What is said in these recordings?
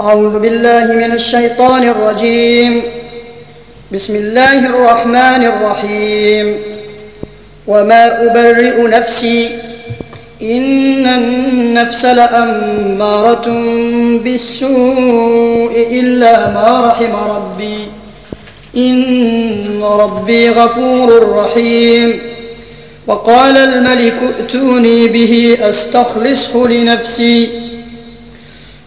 أعوذ بالله من الشيطان الرجيم. بسم الله الرحمن الرحيم. وما أبرئ نفسي إن النفس لأمارة بالسوء إلا ما رحم ربي. إن ربي غفور رحيم. وقال الملك ائتوني به أستخلصه لنفسي.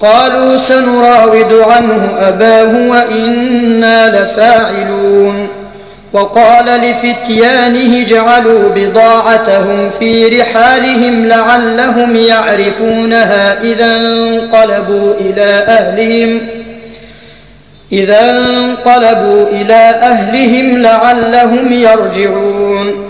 قالوا سنراود عنه أباه وإنا لفاعلون. وقال لفتيانه جعلوا بضاعتهم في رحالهم لعلهم يعرفونها إذا انقلبوا إلى أهلهم إذا انقلبوا إلى أهلهم لعلهم يرجعون.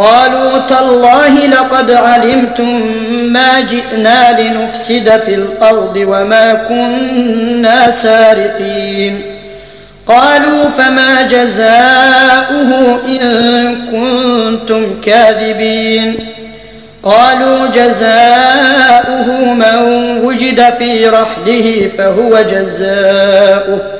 قالوا تالله لقد علمتم ما جئنا لنفسد في الأرض وما كنا سارقين. قالوا فما جزاؤه إن كنتم كاذبين. قالوا جزاؤه من وجد في رحله فهو جزاؤه.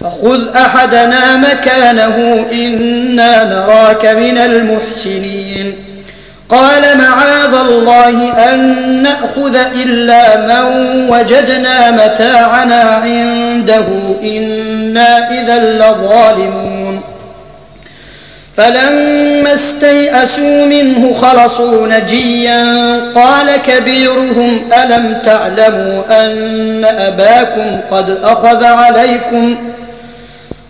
فخذ أحدنا مكانه إنا نراك من المحسنين. قال معاذ الله أن نأخذ إلا من وجدنا متاعنا عنده إنا إذا لظالمون. فلما استيئسوا منه خلصوا نجيا قال كبيرهم ألم تعلموا أن أباكم قد أخذ عليكم ۖ؟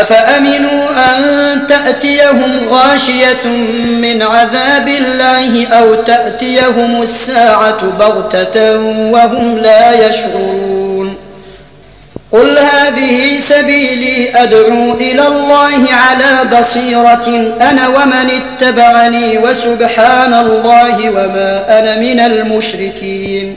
أفأمنوا أن تأتيهم غاشية من عذاب الله أو تأتيهم الساعة بغتة وهم لا يشعرون؟ قل هذه سبيلي أدعو إلى الله على بصيرة أنا ومن اتبعني وسبحان الله وما أنا من المشركين.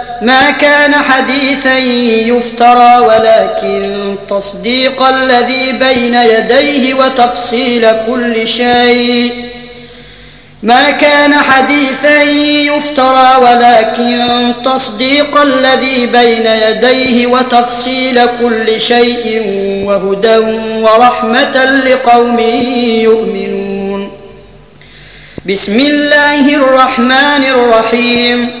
ما كان حديثا يفترى ولكن تصديق الذي بين يديه وتفصيل كل شيء. ما كان حديثا يفترى ولكن تصديق الذي بين يديه وتفصيل كل شيء وهدى ورحمة لقوم يؤمنون. بسم الله الرحمن الرحيم.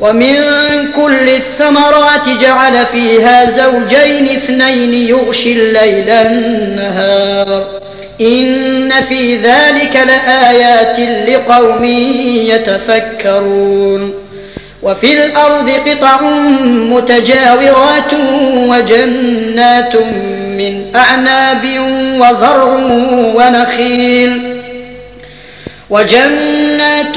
ومن كل الثمرات جعل فيها زوجين اثنين يغشي الليل النهار. إن في ذلك لآيات لقوم يتفكرون. وفي الأرض قطع متجاورات وجنات من أعناب وزرع ونخيل. وجنات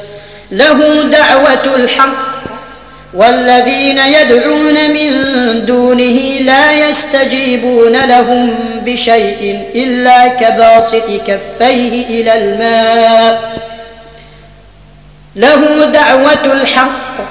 له دعوة الحق. والذين يدعون من دونه لا يستجيبون لهم بشيء إلا كباسط كفيه إلى الماء. له دعوة الحق.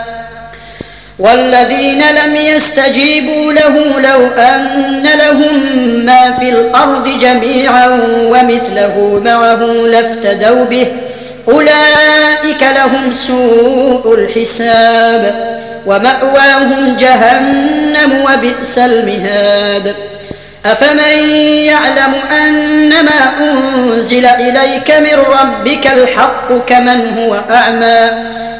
والذين لم يستجيبوا له لو أن لهم ما في الأرض جميعا ومثله معه لافتدوا به أولئك لهم سوء الحساب ومأواهم جهنم وبئس المهاد. أفمن يعلم أنما أنزل إليك من ربك الحق كمن هو أعمى؟